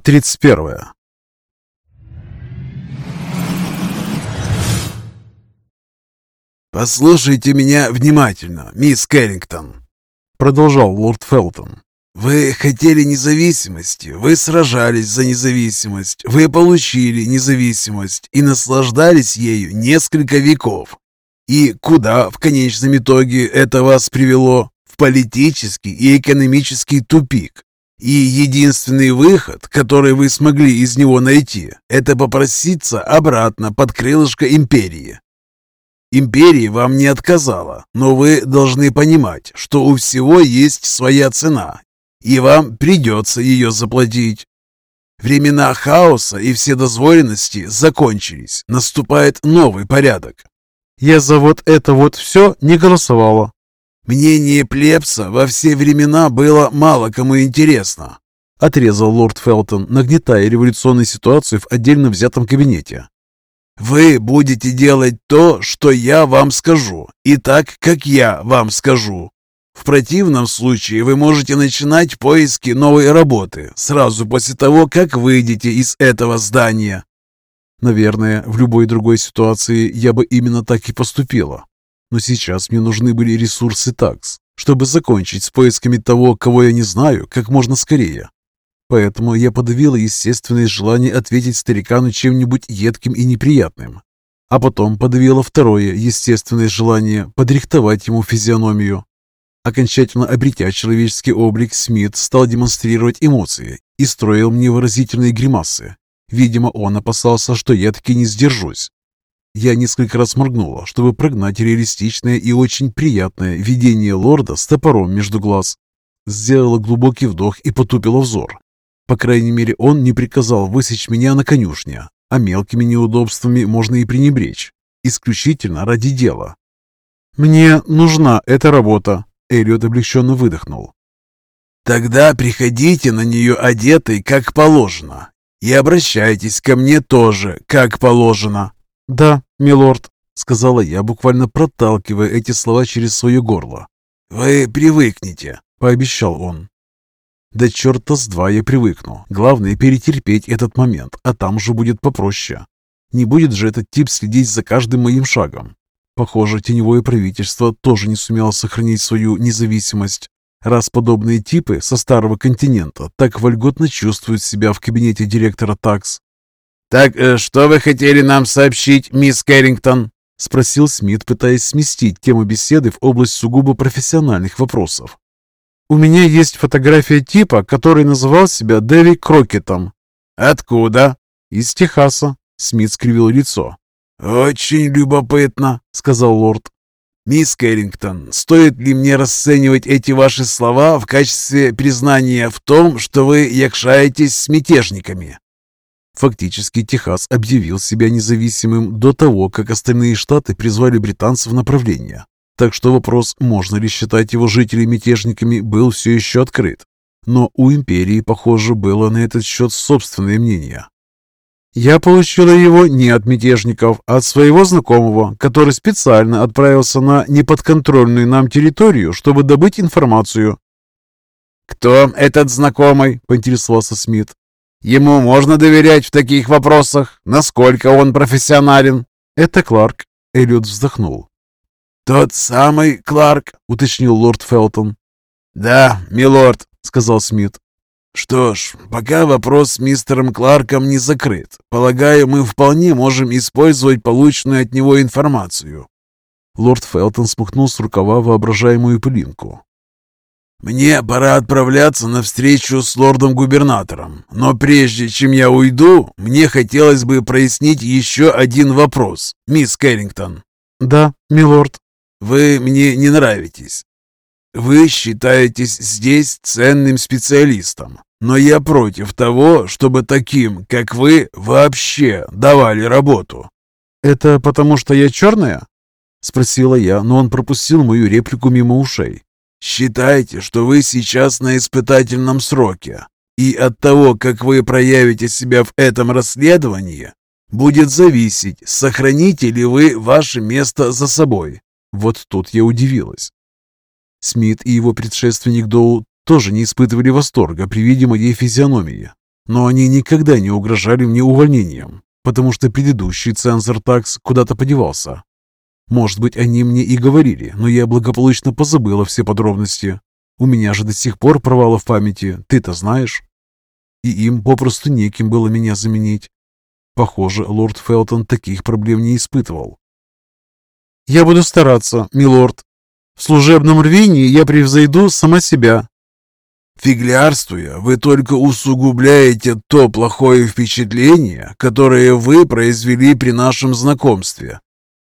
31. «Послушайте меня внимательно, мисс Кэррингтон», — продолжал лорд Фелтон. «Вы хотели независимости, вы сражались за независимость, вы получили независимость и наслаждались ею несколько веков. И куда в конечном итоге это вас привело? В политический и экономический тупик. И единственный выход, который вы смогли из него найти, это попроситься обратно под крылышко империи. Империя вам не отказала, но вы должны понимать, что у всего есть своя цена, и вам придется ее заплатить. Времена хаоса и вседозволенности закончились, наступает новый порядок. Я за вот это вот все не голосовала. Мнение плебса во все времена было мало кому интересно, отрезал лорд Фелтон, нагнетая революционную ситуацию в отдельно взятом кабинете. Вы будете делать то, что я вам скажу, и так, как я вам скажу. В противном случае вы можете начинать поиски новой работы сразу после того, как выйдете из этого здания. Наверное, в любой другой ситуации я бы именно так и поступила. Но сейчас мне нужны были ресурсы ТАКС, чтобы закончить с поисками того, кого я не знаю, как можно скорее. Поэтому я подавила естественное желание ответить старикану чем-нибудь едким и неприятным. А потом подавила второе естественное желание подрихтовать ему физиономию. Окончательно обретя человеческий облик, Смит стал демонстрировать эмоции и строил мне выразительные гримасы. Видимо, он опасался, что я таки не сдержусь. Я несколько раз моргнула, чтобы прогнать реалистичное и очень приятное видение лорда с топором между глаз. Сделала глубокий вдох и потупила взор. По крайней мере, он не приказал высечь меня на конюшне, а мелкими неудобствами можно и пренебречь. Исключительно ради дела. «Мне нужна эта работа», — Эллиот облегченно выдохнул. «Тогда приходите на нее одетой, как положено, и обращайтесь ко мне тоже, как положено». «Да, милорд», — сказала я, буквально проталкивая эти слова через свое горло. «Вы привыкнете», — пообещал он. Да черта с два я привыкну. Главное перетерпеть этот момент, а там же будет попроще. Не будет же этот тип следить за каждым моим шагом. Похоже, теневое правительство тоже не сумело сохранить свою независимость, раз подобные типы со старого континента так вольготно чувствуют себя в кабинете директора ТАКС. «Так э, что вы хотели нам сообщить, мисс Кэррингтон?» — спросил Смит, пытаясь сместить тему беседы в область сугубо профессиональных вопросов. У меня есть фотография типа, который называл себя Дэви Крокетом. Откуда? Из Техаса. Смит скривил лицо. «Очень любопытно», — сказал лорд. «Мисс Кэррингтон, стоит ли мне расценивать эти ваши слова в качестве признания в том, что вы якшаетесь с мятежниками?» Фактически Техас объявил себя независимым до того, как остальные штаты призвали британцев на правление. Так что вопрос, можно ли считать его жителей мятежниками, был все еще открыт. Но у империи, похоже, было на этот счет собственное мнение. Я получила его не от мятежников, а от своего знакомого, который специально отправился на неподконтрольную нам территорию, чтобы добыть информацию. «Кто этот знакомый?» – поинтересовался Смит. «Ему можно доверять в таких вопросах? Насколько он профессионален?» «Это Кларк», – Эллиот вздохнул. «Тот самый Кларк», — уточнил лорд Фелтон. «Да, милорд», — сказал Смит. «Что ж, пока вопрос с мистером Кларком не закрыт. Полагаю, мы вполне можем использовать полученную от него информацию». Лорд Фелтон смахнул с рукава воображаемую пылинку. «Мне пора отправляться на встречу с лордом-губернатором, но прежде чем я уйду, мне хотелось бы прояснить еще один вопрос, мисс Кэррингтон». «Да, милорд», вы мне не нравитесь. Вы считаетесь здесь ценным специалистом, но я против того, чтобы таким, как вы, вообще давали работу». «Это потому, что я черная?» — спросила я, но он пропустил мою реплику мимо ушей. «Считайте, что вы сейчас на испытательном сроке, и от того, как вы проявите себя в этом расследовании, будет зависеть, сохраните ли вы ваше место за собой. Вот тут я удивилась. Смит и его предшественник Доу тоже не испытывали восторга при виде моей физиономии. но они никогда не угрожали мне увольнением, потому что предыдущий цензор такс куда-то подевался. Может быть, они мне и говорили, но я благополучно позабыла все подробности. У меня же до сих пор провалы в памяти, ты-то знаешь. И им попросту неким было меня заменить. Похоже, лорд Фелтон таких проблем не испытывал. «Я буду стараться, милорд. В служебном рвении я превзойду сама себя». «Фиглярствуя, вы только усугубляете то плохое впечатление, которое вы произвели при нашем знакомстве»,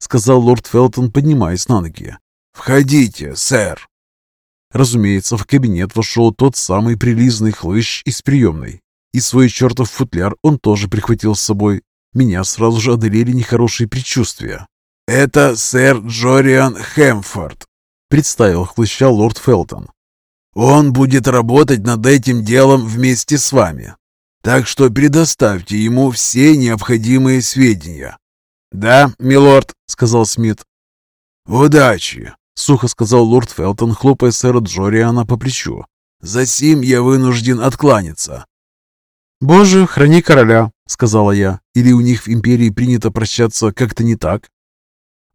сказал лорд Фелтон, поднимаясь на ноги. «Входите, сэр». Разумеется, в кабинет вошел тот самый прилизный хлыщ из приемной. И свой чертов футляр он тоже прихватил с собой. Меня сразу же одолели нехорошие предчувствия. «Это сэр Джориан Хэмфорд», — представил хлыща лорд Фелтон. «Он будет работать над этим делом вместе с вами. Так что предоставьте ему все необходимые сведения». «Да, милорд», — сказал Смит. «Удачи», — сухо сказал лорд Фелтон, хлопая сэра Джориана по плечу. «За сим я вынужден откланяться». «Боже, храни короля», — сказала я. «Или у них в империи принято прощаться как-то не так?»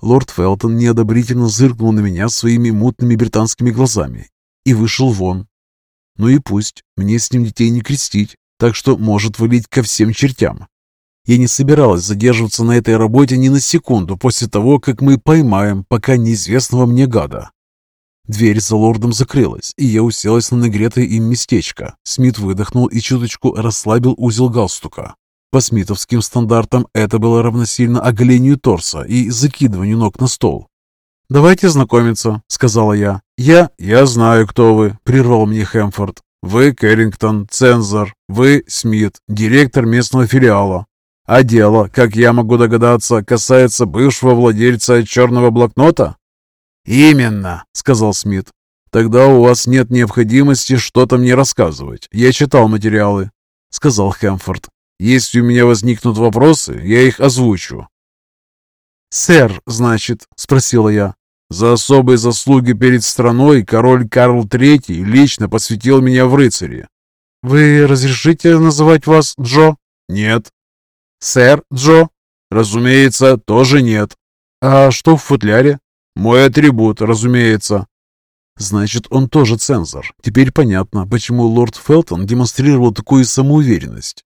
Лорд Фелтон неодобрительно зыркнул на меня своими мутными британскими глазами и вышел вон. Ну и пусть, мне с ним детей не крестить, так что может валить ко всем чертям. Я не собиралась задерживаться на этой работе ни на секунду после того, как мы поймаем пока неизвестного мне гада. Дверь за лордом закрылась, и я уселась на нагретое им местечко. Смит выдохнул и чуточку расслабил узел галстука. По смитовским стандартам это было равносильно оголению торса и закидыванию ног на стол. «Давайте знакомиться», — сказала я. «Я...» «Я знаю, кто вы», — прервал мне Хэмфорд. «Вы Кэррингтон, цензор. Вы Смит, директор местного филиала. А дело, как я могу догадаться, касается бывшего владельца черного блокнота?» «Именно», — сказал Смит. «Тогда у вас нет необходимости что-то мне рассказывать. Я читал материалы», — сказал Хэмфорд. «Если у меня возникнут вопросы, я их озвучу». «Сэр, значит?» — спросила я. «За особые заслуги перед страной король Карл III лично посвятил меня в рыцари». «Вы разрешите называть вас Джо?» «Нет». «Сэр Джо?» «Разумеется, тоже нет». «А что в футляре?» «Мой атрибут, разумеется». Значит, он тоже цензор. Теперь понятно, почему лорд Фелтон демонстрировал такую самоуверенность.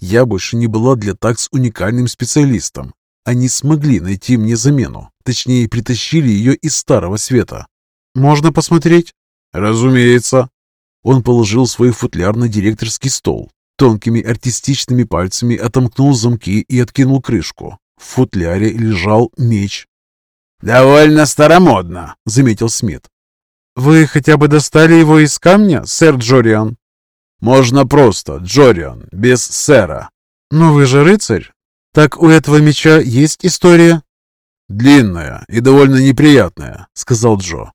Я больше не была для такс уникальным специалистом. Они смогли найти мне замену. Точнее, притащили ее из Старого Света. «Можно посмотреть?» «Разумеется». Он положил свой футляр на директорский стол. Тонкими артистичными пальцами отомкнул замки и откинул крышку. В футляре лежал меч. «Довольно старомодно», — заметил Смит. «Вы хотя бы достали его из камня, сэр Джориан?» «Можно просто, Джориан, без сэра». «Но вы же рыцарь. Так у этого меча есть история?» «Длинная и довольно неприятная», — сказал Джо.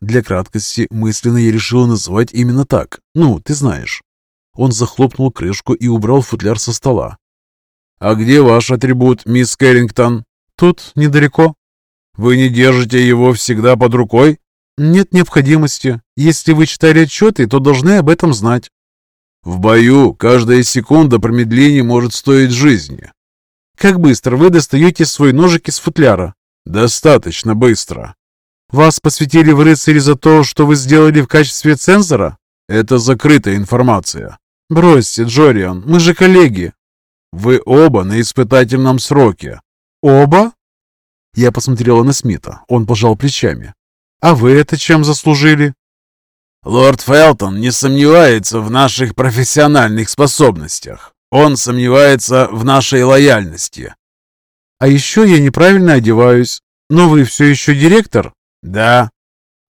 Для краткости мысленно я решил называть именно так. Ну, ты знаешь. Он захлопнул крышку и убрал футляр со стола. «А где ваш атрибут, мисс Кэррингтон?» «Тут, недалеко». «Вы не держите его всегда под рукой?» «Нет необходимости. Если вы читали отчеты, то должны об этом знать». «В бою каждая секунда промедления может стоить жизни. Как быстро вы достаете свой ножик из футляра? Достаточно быстро. Вас посвятили в рыцари за то, что вы сделали в качестве цензора? Это закрытая информация. Бросьте, Джориан, мы же коллеги. Вы оба на испытательном сроке. Оба? Я посмотрела на Смита. Он пожал плечами. А вы это чем заслужили? Лорд Фелтон не сомневается в наших профессиональных способностях. Он сомневается в нашей лояльности. А еще я неправильно одеваюсь. Но вы все еще директор? Да.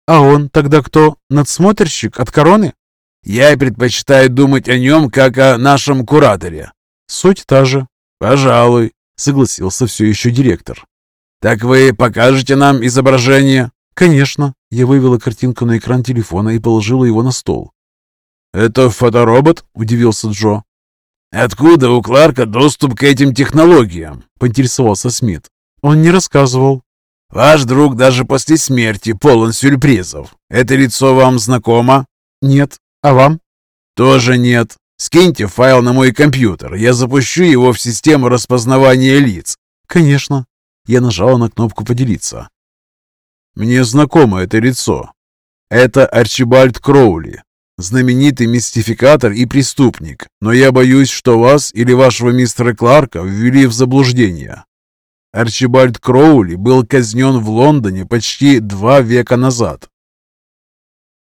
А он тогда кто? Надсмотрщик от короны? Я предпочитаю думать о нем, как о нашем кураторе. Суть та же. Пожалуй, согласился все еще директор. Так вы покажете нам изображение? Конечно. Я вывела картинку на экран телефона и положила его на стол. «Это фоторобот?» – удивился Джо. «Откуда у Кларка доступ к этим технологиям?» – поинтересовался Смит. «Он не рассказывал». «Ваш друг даже после смерти полон сюрпризов. Это лицо вам знакомо?» «Нет. А вам?» «Тоже нет. Скиньте файл на мой компьютер, я запущу его в систему распознавания лиц». «Конечно». Я нажала на кнопку «Поделиться». «Мне знакомо это лицо. Это Арчибальд Кроули, знаменитый мистификатор и преступник, но я боюсь, что вас или вашего мистера Кларка ввели в заблуждение. Арчибальд Кроули был казнен в Лондоне почти два века назад.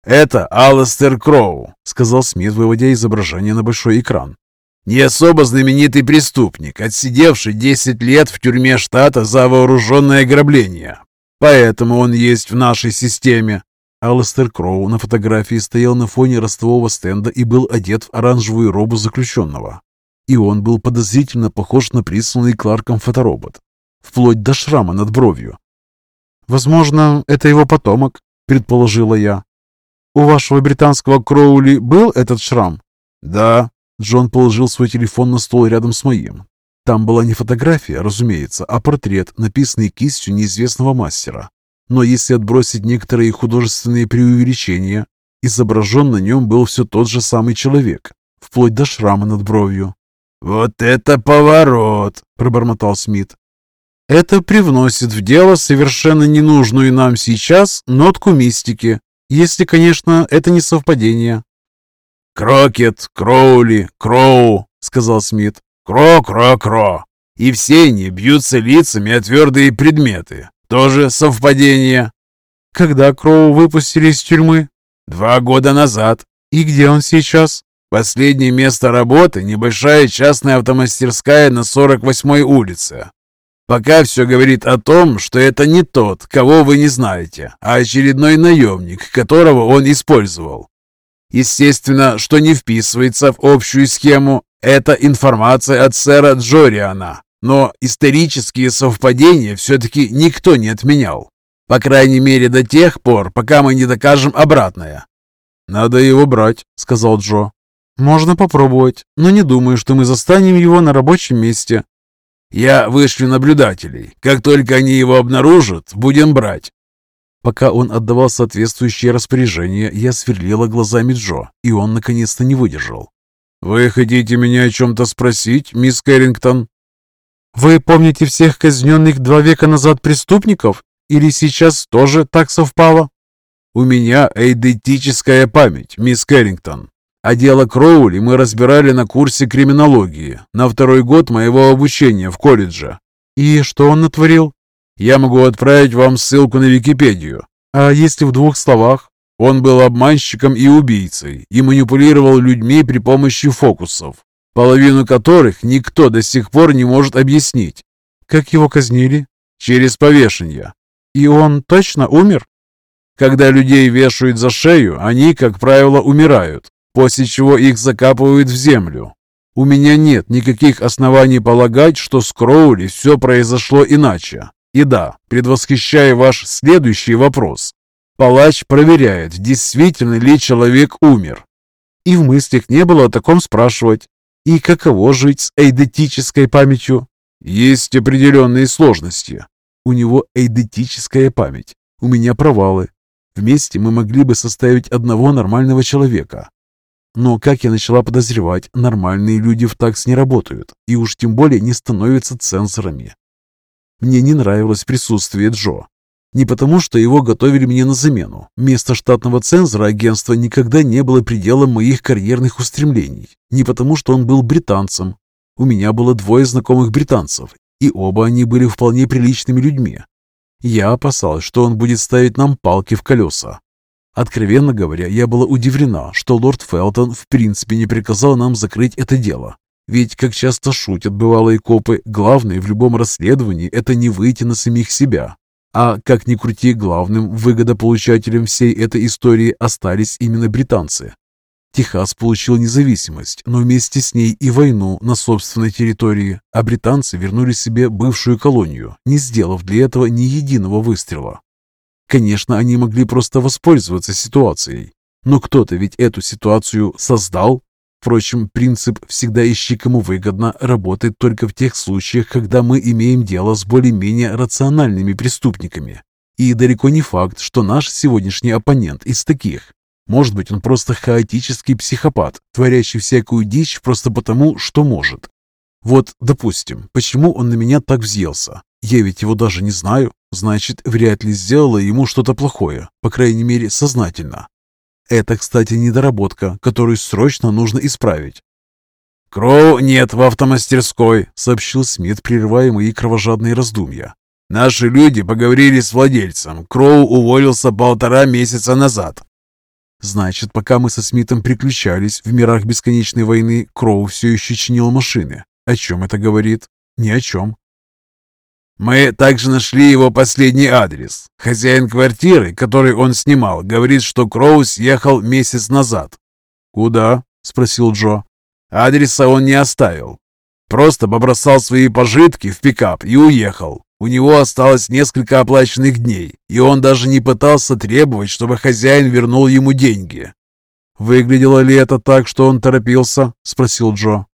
«Это Алластер Кроу», — сказал Смит, выводя изображение на большой экран. «Не особо знаменитый преступник, отсидевший 10 лет в тюрьме штата за вооруженное ограбление. Поэтому он есть в нашей системе. Алластер Кроу на фотографии стоял на фоне ростового стенда и был одет в оранжевую робу заключенного. И он был подозрительно похож на присланный Кларком фоторобот, вплоть до шрама над бровью. «Возможно, это его потомок», — предположила я. «У вашего британского Кроули был этот шрам?» «Да». Джон положил свой телефон на стол рядом с моим. Там была не фотография, разумеется, а портрет, написанный кистью неизвестного мастера. Но если отбросить некоторые художественные преувеличения, изображен на нем был все тот же самый человек, вплоть до шрама над бровью. «Вот это поворот!» – пробормотал Смит. «Это привносит в дело совершенно ненужную нам сейчас нотку мистики, если, конечно, это не совпадение». «Крокет, Кроули, Кроу», — сказал Смит. «Кро-кро-кро. И все они бьются лицами о твердые предметы. Тоже совпадение. Когда Кроу выпустили из тюрьмы? Два года назад. И где он сейчас? Последнее место работы – небольшая частная автомастерская на 48-й улице. Пока все говорит о том, что это не тот, кого вы не знаете, а очередной наемник, которого он использовал. Естественно, что не вписывается в общую схему, это информация от сэра Джориана, но исторические совпадения все-таки никто не отменял. По крайней мере до тех пор, пока мы не докажем обратное. «Надо его брать», — сказал Джо. «Можно попробовать, но не думаю, что мы застанем его на рабочем месте». «Я вышлю наблюдателей. Как только они его обнаружат, будем брать». Пока он отдавал соответствующие распоряжения, я сверлила глазами Джо, и он наконец-то не выдержал. «Вы хотите меня о чем-то спросить, мисс Кэррингтон?» Вы помните всех казненных два века назад преступников? Или сейчас тоже так совпало? У меня эйдетическая память, мисс Кэррингтон. А дело Кроули мы разбирали на курсе криминологии, на второй год моего обучения в колледже. И что он натворил? Я могу отправить вам ссылку на Википедию. А если в двух словах? Он был обманщиком и убийцей и манипулировал людьми при помощи фокусов половину которых никто до сих пор не может объяснить. Как его казнили? Через повешение. И он точно умер? Когда людей вешают за шею, они, как правило, умирают, после чего их закапывают в землю. У меня нет никаких оснований полагать, что с Кроули все произошло иначе. И да, предвосхищая ваш следующий вопрос, палач проверяет, действительно ли человек умер. И в мыслях не было о таком спрашивать. И каково жить с эйдетической памятью? Есть определенные сложности. У него эйдетическая память. У меня провалы. Вместе мы могли бы составить одного нормального человека. Но, как я начала подозревать, нормальные люди в такс не работают, и уж тем более не становятся цензорами. Мне не нравилось присутствие Джо. Не потому, что его готовили мне на замену. Место штатного цензора агентства никогда не было пределом моих карьерных устремлений. Не потому, что он был британцем. У меня было двое знакомых британцев, и оба они были вполне приличными людьми. Я опасалась, что он будет ставить нам палки в колеса. Откровенно говоря, я была удивлена, что лорд Фелтон в принципе не приказал нам закрыть это дело. Ведь, как часто шутят бывалые копы, главное в любом расследовании – это не выйти на самих себя, а, как ни крути, главным выгодополучателем всей этой истории остались именно британцы. Техас получил независимость, но вместе с ней и войну на собственной территории, а британцы вернули себе бывшую колонию, не сделав для этого ни единого выстрела. Конечно, они могли просто воспользоваться ситуацией, но кто-то ведь эту ситуацию создал Впрочем, принцип «всегда ищи кому выгодно» работает только в тех случаях, когда мы имеем дело с более-менее рациональными преступниками. И далеко не факт, что наш сегодняшний оппонент из таких. Может быть, он просто хаотический психопат, творящий всякую дичь просто потому, что может. Вот, допустим, почему он на меня так взъелся? Я ведь его даже не знаю. Значит, вряд ли сделала ему что-то плохое, по крайней мере, сознательно. Это, кстати, недоработка, которую срочно нужно исправить. «Кроу нет в автомастерской», — сообщил Смит, прерывая мои кровожадные раздумья. «Наши люди поговорили с владельцем. Кроу уволился полтора месяца назад». Значит, пока мы со Смитом приключались в мирах бесконечной войны, Кроу все еще чинил машины. О чем это говорит? Ни о чем. Мы также нашли его последний адрес. Хозяин квартиры, который он снимал, говорит, что Кроу съехал месяц назад. «Куда?» – спросил Джо. Адреса он не оставил. Просто побросал свои пожитки в пикап и уехал. У него осталось несколько оплаченных дней, и он даже не пытался требовать, чтобы хозяин вернул ему деньги. «Выглядело ли это так, что он торопился?» – спросил Джо.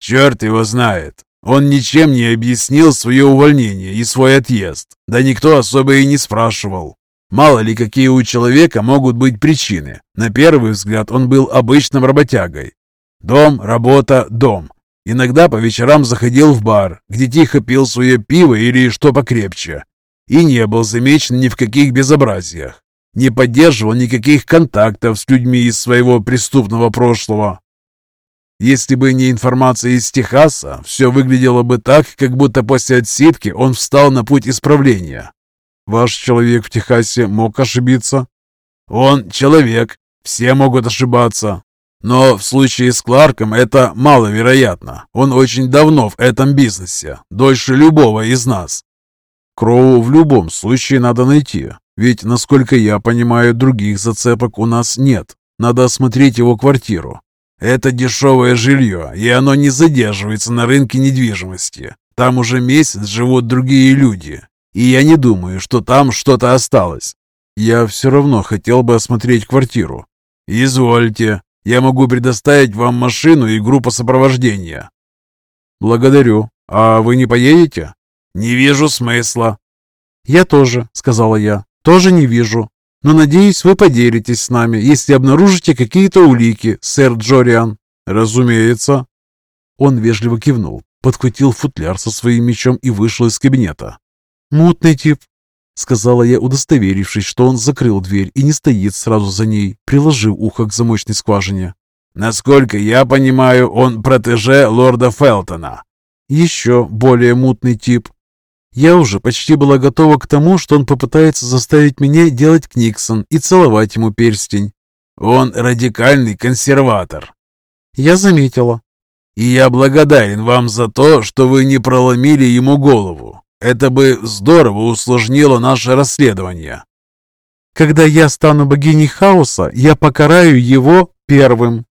«Черт его знает. Он ничем не объяснил свое увольнение и свой отъезд. Да никто особо и не спрашивал. Мало ли, какие у человека могут быть причины. На первый взгляд он был обычным работягой. Дом, работа, дом. Иногда по вечерам заходил в бар, где тихо пил свое пиво или что покрепче. И не был замечен ни в каких безобразиях. Не поддерживал никаких контактов с людьми из своего преступного прошлого. Если бы не информация из Техаса, все выглядело бы так, как будто после отсидки он встал на путь исправления. Ваш человек в Техасе мог ошибиться? Он человек, все могут ошибаться. Но в случае с Кларком это маловероятно. Он очень давно в этом бизнесе, дольше любого из нас. Кроу в любом случае надо найти, ведь, насколько я понимаю, других зацепок у нас нет. Надо осмотреть его квартиру. Это дешевое жилье, и оно не задерживается на рынке недвижимости. Там уже месяц живут другие люди, и я не думаю, что там что-то осталось. Я все равно хотел бы осмотреть квартиру. Извольте, я могу предоставить вам машину и группу сопровождения. Благодарю. А вы не поедете? Не вижу смысла. Я тоже, сказала я. Тоже не вижу. Но, надеюсь, вы поделитесь с нами, если обнаружите какие-то улики, сэр Джориан». «Разумеется». Он вежливо кивнул, подхватил футляр со своим мечом и вышел из кабинета. «Мутный тип», — сказала я, удостоверившись, что он закрыл дверь и не стоит сразу за ней, приложив ухо к замочной скважине. «Насколько я понимаю, он протеже лорда Фелтона». «Еще более мутный тип», я уже почти была готова к тому, что он попытается заставить меня делать Книксон и целовать ему перстень. Он радикальный консерватор. Я заметила. И я благодарен вам за то, что вы не проломили ему голову. Это бы здорово усложнило наше расследование. Когда я стану богиней хаоса, я покараю его первым.